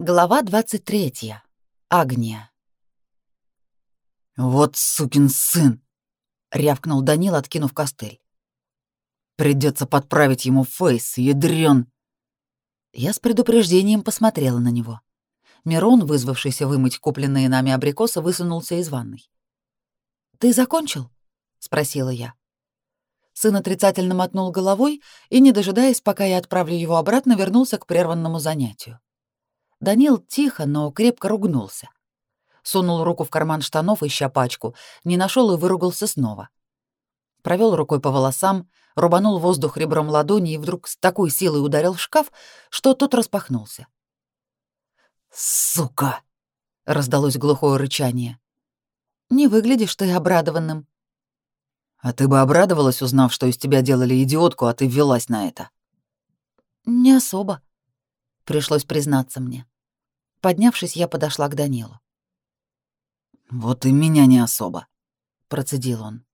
Глава 23. Агния. «Вот сукин сын!» — рявкнул Данил, откинув костыль. «Придется подправить ему фейс, ядрён!» Я с предупреждением посмотрела на него. Мирон, вызвавшийся вымыть купленные нами абрикосы, высунулся из ванной. «Ты закончил?» — спросила я. Сын отрицательно мотнул головой и, не дожидаясь, пока я отправлю его обратно, вернулся к прерванному занятию. Данил тихо, но крепко ругнулся. Сунул руку в карман штанов, ища пачку, не нашел и выругался снова. Провел рукой по волосам, рубанул воздух ребром ладони и вдруг с такой силой ударил в шкаф, что тот распахнулся. «Сука!» — раздалось глухое рычание. «Не выглядишь ты обрадованным». «А ты бы обрадовалась, узнав, что из тебя делали идиотку, а ты ввелась на это?» «Не особо», пришлось признаться мне. Поднявшись, я подошла к Данилу. «Вот и меня не особо», — процедил он.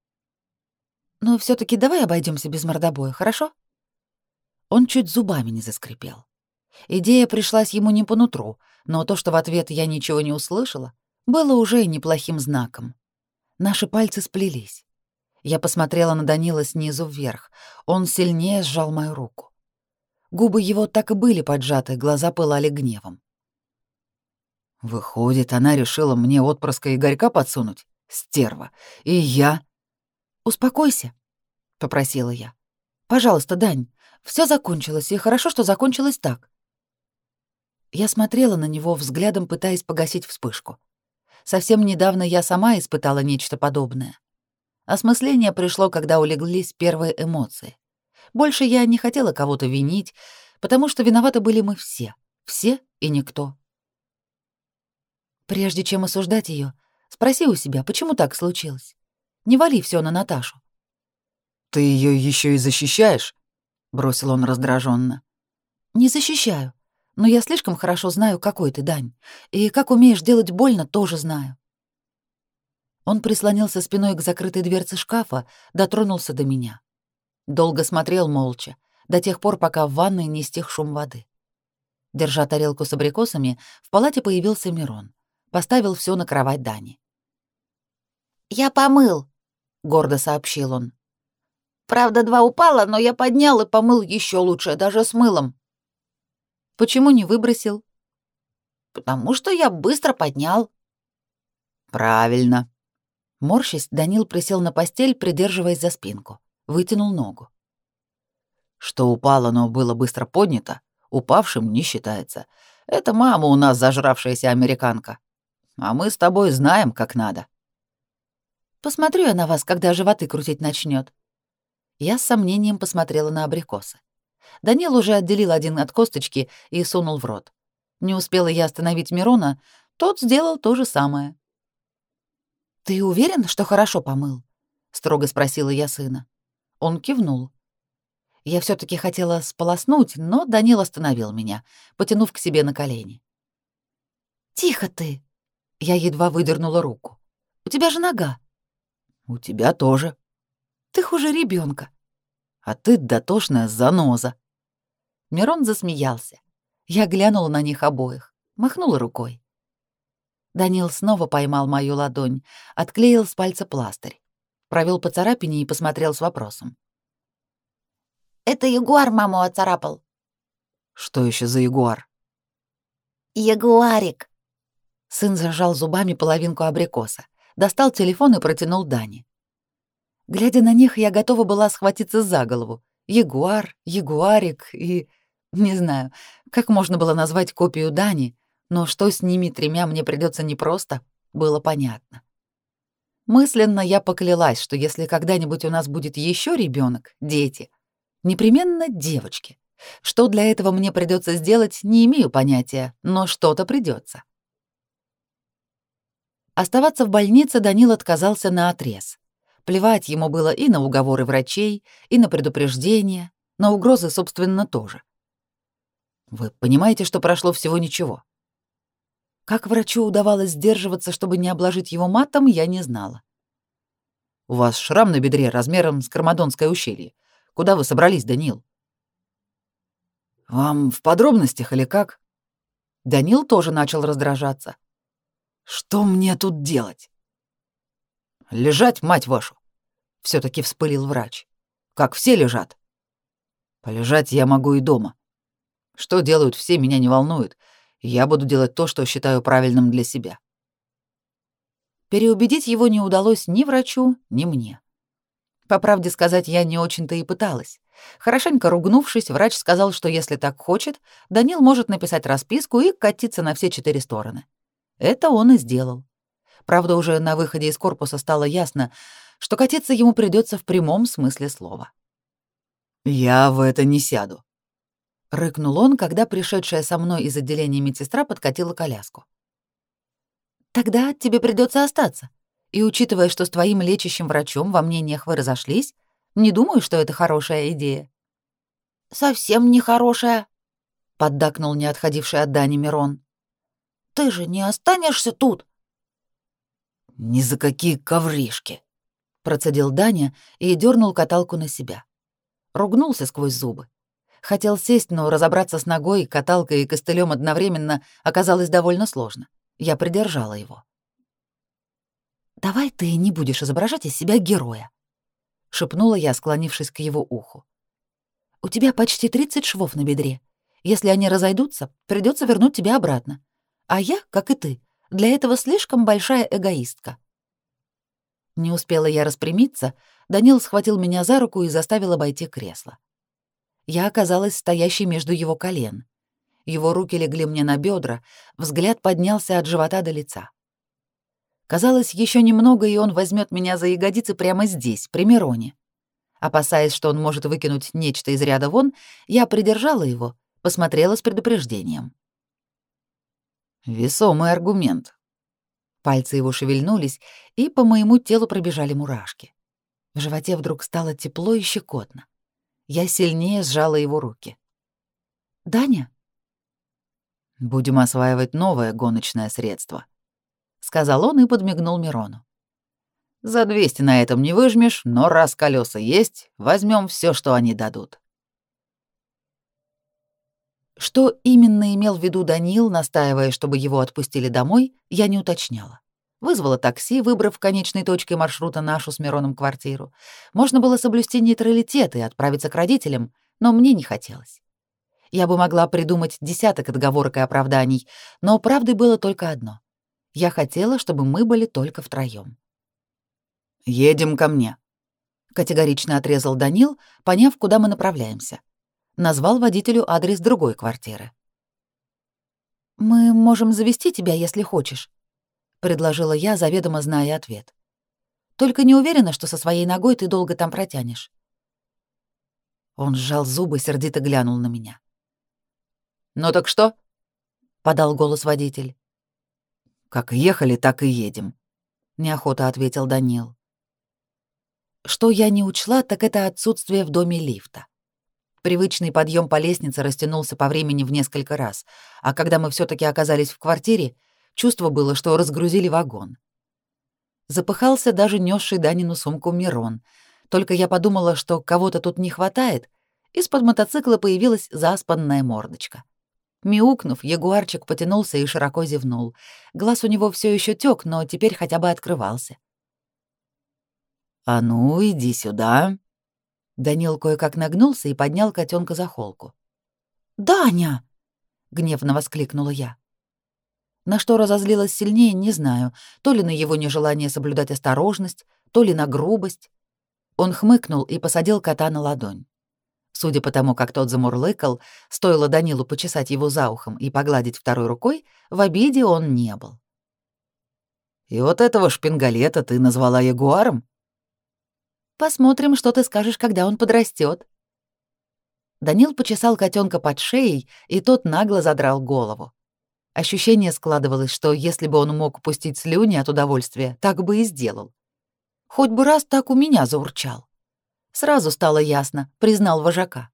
«Но все таки давай обойдемся без мордобоя, хорошо?» Он чуть зубами не заскрипел. Идея пришлась ему не по нутру, но то, что в ответ я ничего не услышала, было уже неплохим знаком. Наши пальцы сплелись. Я посмотрела на Данила снизу вверх. Он сильнее сжал мою руку. Губы его так и были поджаты, глаза пылали гневом. Выходит, она решила мне отпрыска Игорька подсунуть? Стерва. И я... «Успокойся», — попросила я. «Пожалуйста, Дань, все закончилось, и хорошо, что закончилось так». Я смотрела на него взглядом, пытаясь погасить вспышку. Совсем недавно я сама испытала нечто подобное. Осмысление пришло, когда улеглись первые эмоции. Больше я не хотела кого-то винить, потому что виноваты были мы все. Все и никто. Прежде чем осуждать ее, спроси у себя, почему так случилось. Не вали все на Наташу. Ты ее еще и защищаешь? бросил он раздраженно. Не защищаю, но я слишком хорошо знаю, какой ты, Дань, и как умеешь делать больно, тоже знаю. Он прислонился спиной к закрытой дверце шкафа, дотронулся до меня. Долго смотрел молча, до тех пор, пока в ванной не стих шум воды. Держа тарелку с абрикосами, в палате появился Мирон. Поставил все на кровать Дани. «Я помыл», — гордо сообщил он. «Правда, два упало, но я поднял и помыл еще лучше, даже с мылом». «Почему не выбросил?» «Потому что я быстро поднял». «Правильно». Морщись, Данил присел на постель, придерживаясь за спинку вытянул ногу. Что упало, но было быстро поднято, упавшим не считается. Это мама у нас зажравшаяся американка. А мы с тобой знаем, как надо. Посмотрю я на вас, когда животы крутить начнет. Я с сомнением посмотрела на абрикосы. Данил уже отделил один от косточки и сунул в рот. Не успела я остановить Мирона, тот сделал то же самое. «Ты уверен, что хорошо помыл?» — строго спросила я сына. Он кивнул. Я все таки хотела сполоснуть, но Данил остановил меня, потянув к себе на колени. «Тихо ты!» Я едва выдернула руку. «У тебя же нога». «У тебя тоже». «Ты хуже ребенка. «А ты дотошная заноза». Мирон засмеялся. Я глянула на них обоих, махнула рукой. Данил снова поймал мою ладонь, отклеил с пальца пластырь провел по царапине и посмотрел с вопросом. «Это ягуар маму оцарапал». «Что еще за ягуар?» «Ягуарик». Сын зажал зубами половинку абрикоса, достал телефон и протянул Дане. Глядя на них, я готова была схватиться за голову. Ягуар, ягуарик и... Не знаю, как можно было назвать копию Дани, но что с ними тремя мне придется непросто, было понятно. Мысленно я поклялась, что если когда-нибудь у нас будет еще ребенок, дети, непременно девочки. Что для этого мне придется сделать, не имею понятия, но что-то придется. Оставаться в больнице Данил отказался на отрез. Плевать ему было и на уговоры врачей, и на предупреждения, на угрозы, собственно, тоже. Вы понимаете, что прошло всего ничего. Как врачу удавалось сдерживаться, чтобы не обложить его матом, я не знала. «У вас шрам на бедре размером с Кармадонское ущелье. Куда вы собрались, Данил?» «Вам в подробностях или как?» Данил тоже начал раздражаться. «Что мне тут делать?» «Лежать, мать вашу!» — все таки вспылил врач. «Как все лежат?» «Полежать я могу и дома. Что делают все, меня не волнует. Я буду делать то, что считаю правильным для себя». Переубедить его не удалось ни врачу, ни мне. По правде сказать, я не очень-то и пыталась. Хорошенько ругнувшись, врач сказал, что если так хочет, Данил может написать расписку и катиться на все четыре стороны. Это он и сделал. Правда, уже на выходе из корпуса стало ясно, что катиться ему придется в прямом смысле слова. «Я в это не сяду», — рыкнул он, когда пришедшая со мной из отделения медсестра подкатила коляску. «Тогда тебе придется остаться. И учитывая, что с твоим лечащим врачом во мнениях вы разошлись, не думаю, что это хорошая идея». «Совсем не хорошая», — поддакнул не отходивший от Дани Мирон. «Ты же не останешься тут?» «Ни за какие ковришки», — процедил Даня и дернул каталку на себя. Ругнулся сквозь зубы. Хотел сесть, но разобраться с ногой, каталкой и костылем одновременно оказалось довольно сложно. Я придержала его. «Давай ты не будешь изображать из себя героя», — шепнула я, склонившись к его уху. «У тебя почти 30 швов на бедре. Если они разойдутся, придется вернуть тебя обратно. А я, как и ты, для этого слишком большая эгоистка. Не успела я распрямиться, Данил схватил меня за руку и заставил обойти кресло. Я оказалась стоящей между его колен. Его руки легли мне на бедра, взгляд поднялся от живота до лица. Казалось, еще немного, и он возьмет меня за ягодицы прямо здесь, при Мироне. Опасаясь, что он может выкинуть нечто из ряда вон, я придержала его, посмотрела с предупреждением. Весомый аргумент. Пальцы его шевельнулись, и по моему телу пробежали мурашки. В животе вдруг стало тепло и щекотно. Я сильнее сжала его руки. «Даня?» «Будем осваивать новое гоночное средство», — сказал он и подмигнул Мирону. «За 200 на этом не выжмешь, но раз колеса есть, возьмем все, что они дадут». Что именно имел в виду Данил, настаивая, чтобы его отпустили домой, я не уточняла. Вызвала такси, выбрав конечной точкой маршрута нашу с Мироном квартиру. Можно было соблюсти нейтралитет и отправиться к родителям, но мне не хотелось. Я бы могла придумать десяток отговорок и оправданий, но правдой было только одно. Я хотела, чтобы мы были только втроём. «Едем ко мне», — категорично отрезал Данил, поняв, куда мы направляемся назвал водителю адрес другой квартиры. «Мы можем завести тебя, если хочешь», — предложила я, заведомо зная ответ. «Только не уверена, что со своей ногой ты долго там протянешь». Он сжал зубы, сердито глянул на меня. «Ну так что?» — подал голос водитель. «Как ехали, так и едем», — неохота ответил Данил. Что я не учла, так это отсутствие в доме лифта. Привычный подъем по лестнице растянулся по времени в несколько раз, а когда мы все таки оказались в квартире, чувство было, что разгрузили вагон. Запыхался даже несший Данину сумку Мирон. Только я подумала, что кого-то тут не хватает, из-под мотоцикла появилась заспанная мордочка. Мяукнув, ягуарчик потянулся и широко зевнул. Глаз у него все еще тек, но теперь хотя бы открывался. «А ну, иди сюда», Данил кое-как нагнулся и поднял котенка за холку. «Даня!» — гневно воскликнула я. На что разозлилась сильнее, не знаю, то ли на его нежелание соблюдать осторожность, то ли на грубость. Он хмыкнул и посадил кота на ладонь. Судя по тому, как тот замурлыкал, стоило Данилу почесать его за ухом и погладить второй рукой, в обиде он не был. «И вот этого шпингалета ты назвала ягуаром?» Посмотрим, что ты скажешь, когда он подрастет. Данил почесал котенка под шеей, и тот нагло задрал голову. Ощущение складывалось, что если бы он мог пустить слюни от удовольствия, так бы и сделал. Хоть бы раз так у меня заурчал. Сразу стало ясно, признал вожака.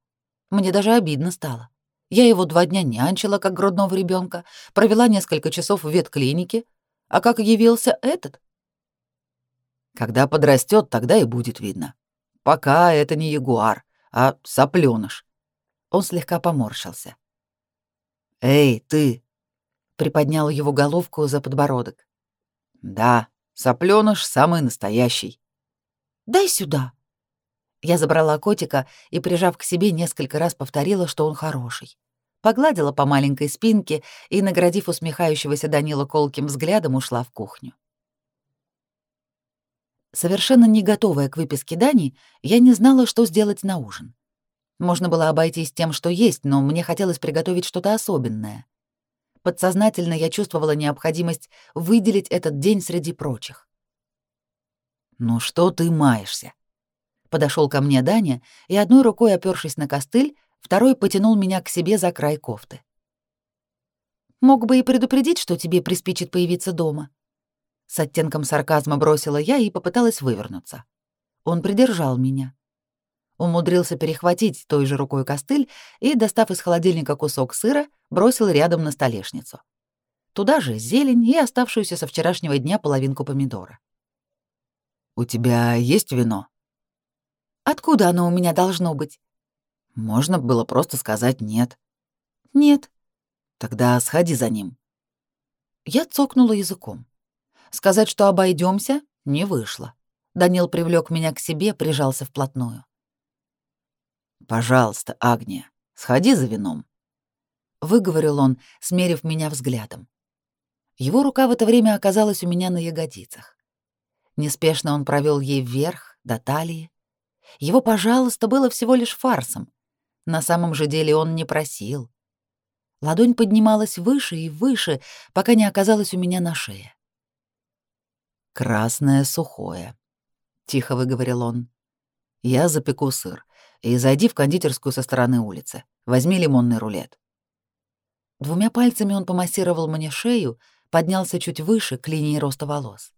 Мне даже обидно стало. Я его два дня нянчила, как грудного ребенка, провела несколько часов в ветклинике, а как явился этот, когда подрастет, тогда и будет видно. Пока это не ягуар, а соплёныш. Он слегка поморщился. «Эй, ты!» приподнял его головку за подбородок. Да, сопленыш самый настоящий. Дай сюда. Я забрала котика и, прижав к себе, несколько раз повторила, что он хороший. Погладила по маленькой спинке и, наградив усмехающегося Данила колким взглядом, ушла в кухню. Совершенно не готовая к выписке Дани, я не знала, что сделать на ужин. Можно было обойтись тем, что есть, но мне хотелось приготовить что-то особенное. Подсознательно я чувствовала необходимость выделить этот день среди прочих. «Ну что ты маешься?» Подошел ко мне Даня и одной рукой, опёршись на костыль, второй потянул меня к себе за край кофты. «Мог бы и предупредить, что тебе приспичит появиться дома», с оттенком сарказма бросила я и попыталась вывернуться. Он придержал меня. Умудрился перехватить той же рукой костыль и, достав из холодильника кусок сыра, бросил рядом на столешницу. Туда же зелень и оставшуюся со вчерашнего дня половинку помидора. «У тебя есть вино?» «Откуда оно у меня должно быть?» «Можно было просто сказать «нет». «Нет». «Тогда сходи за ним». Я цокнула языком. Сказать, что обойдемся, не вышло. Данил привлек меня к себе, прижался вплотную. «Пожалуйста, Агния, сходи за вином», — выговорил он, смерив меня взглядом. Его рука в это время оказалась у меня на ягодицах. Неспешно он провел ей вверх, до талии. Его «пожалуйста» было всего лишь фарсом. На самом же деле он не просил. Ладонь поднималась выше и выше, пока не оказалась у меня на шее. «Красное сухое», — тихо выговорил он. «Я запеку сыр. И зайди в кондитерскую со стороны улицы. Возьми лимонный рулет». Двумя пальцами он помассировал мне шею, поднялся чуть выше, к линии роста волос.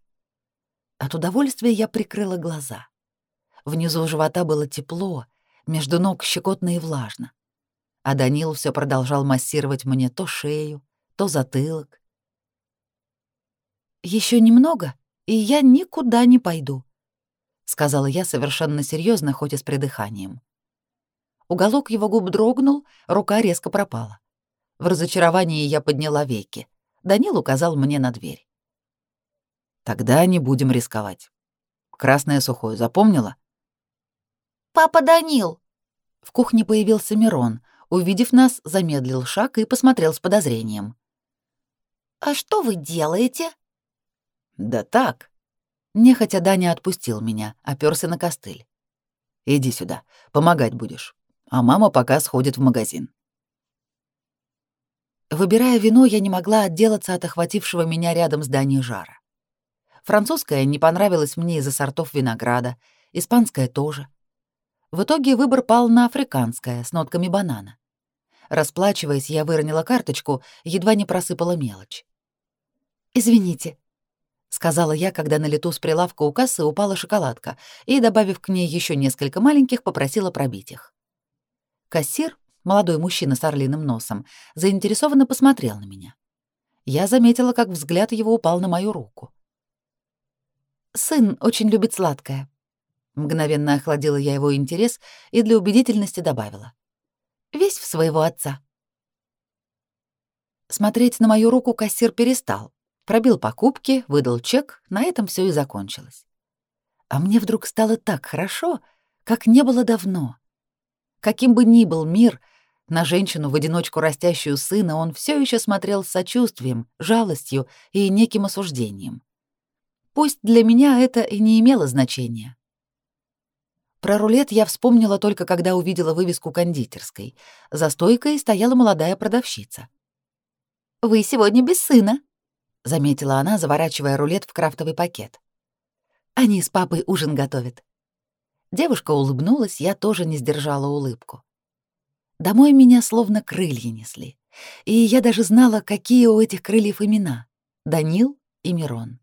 От удовольствия я прикрыла глаза. Внизу живота было тепло, между ног щекотно и влажно. А Данил все продолжал массировать мне то шею, то затылок. Еще немного, и я никуда не пойду», — сказала я совершенно серьезно, хоть и с придыханием. Уголок его губ дрогнул, рука резко пропала. В разочаровании я подняла веки. Данил указал мне на дверь. «Тогда не будем рисковать. Красное сухое запомнила?» «Папа Данил!» В кухне появился Мирон. Увидев нас, замедлил шаг и посмотрел с подозрением. «А что вы делаете?» «Да так». Нехотя Даня отпустил меня, оперся на костыль. «Иди сюда, помогать будешь, а мама пока сходит в магазин». Выбирая вино, я не могла отделаться от охватившего меня рядом с Даней жара. Французское не понравилось мне из-за сортов винограда, испанское тоже. В итоге выбор пал на африканское с нотками банана. Расплачиваясь, я выронила карточку, едва не просыпала мелочь. «Извините», сказала я, когда на лету с прилавка у кассы упала шоколадка, и, добавив к ней еще несколько маленьких, попросила пробить их. Кассир, молодой мужчина с орлиным носом, заинтересованно посмотрел на меня. Я заметила, как взгляд его упал на мою руку. «Сын очень любит сладкое». Мгновенно охладила я его интерес и для убедительности добавила. «Весь в своего отца». Смотреть на мою руку кассир перестал, Пробил покупки, выдал чек, на этом все и закончилось. А мне вдруг стало так хорошо, как не было давно. Каким бы ни был мир, на женщину в одиночку растящую сына он все еще смотрел с сочувствием, жалостью и неким осуждением. Пусть для меня это и не имело значения. Про рулет я вспомнила только когда увидела вывеску кондитерской. За стойкой стояла молодая продавщица. «Вы сегодня без сына», — заметила она, заворачивая рулет в крафтовый пакет. «Они с папой ужин готовят». Девушка улыбнулась, я тоже не сдержала улыбку. Домой меня словно крылья несли, и я даже знала, какие у этих крыльев имена — Данил и Мирон.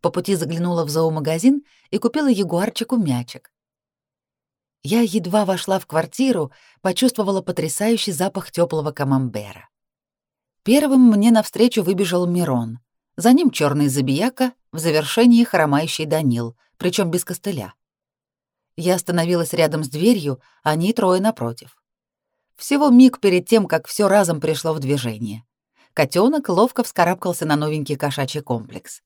По пути заглянула в зоомагазин и купила ягуарчику мячик. Я едва вошла в квартиру, почувствовала потрясающий запах теплого камамбера. Первым мне навстречу выбежал Мирон. За ним черный забияка, в завершении хромающий Данил, причем без костыля. Я остановилась рядом с дверью, они трое напротив. Всего миг перед тем, как все разом пришло в движение. Котенок ловко вскарабкался на новенький кошачий комплекс.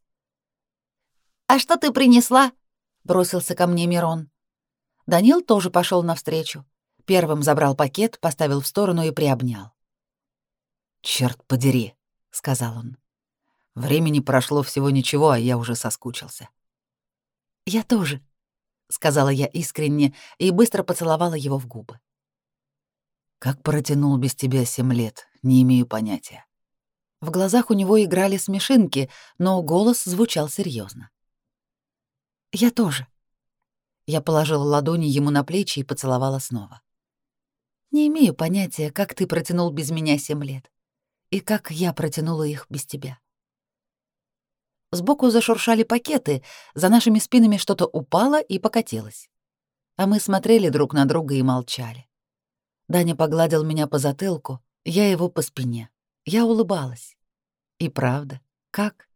«А что ты принесла?» — бросился ко мне Мирон. Данил тоже пошел навстречу. Первым забрал пакет, поставил в сторону и приобнял. «Черт подери», — сказал он. «Времени прошло всего ничего, а я уже соскучился». «Я тоже», — сказала я искренне и быстро поцеловала его в губы. «Как протянул без тебя семь лет, не имею понятия». В глазах у него играли смешинки, но голос звучал серьезно. «Я тоже». Я положила ладони ему на плечи и поцеловала снова. «Не имею понятия, как ты протянул без меня семь лет, и как я протянула их без тебя». Сбоку зашуршали пакеты, за нашими спинами что-то упало и покатилось. А мы смотрели друг на друга и молчали. Даня погладил меня по затылку, я его по спине. Я улыбалась. И правда, как?